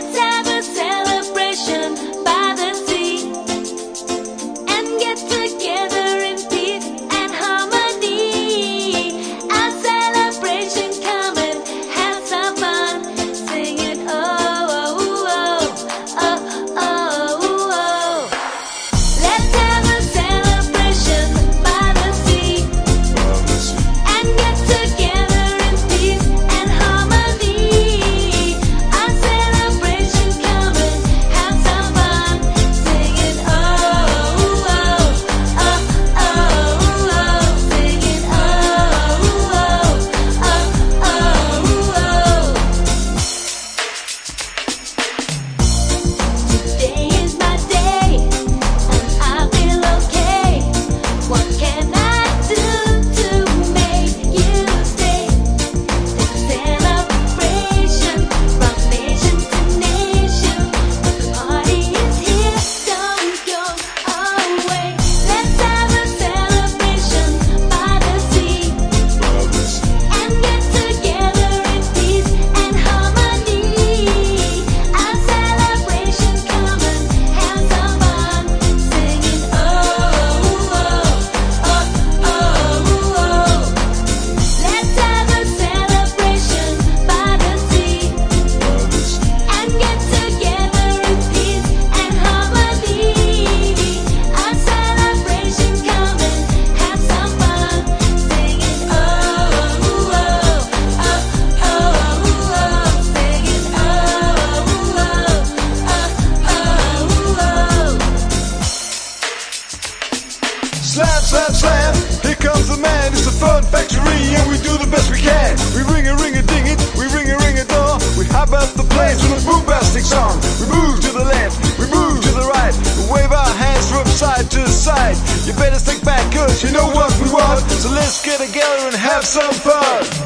Slam, slam, slam. Here comes the man. It's a fun factory, and we do the best we can. We ring a ring a ding it. We ring a ring a door. We hop out the planes with a bombastic song. We move to the left. We move to the right. We wave our hands from side to side. You better stick back, cause you know what we want. So let's get together and have some fun.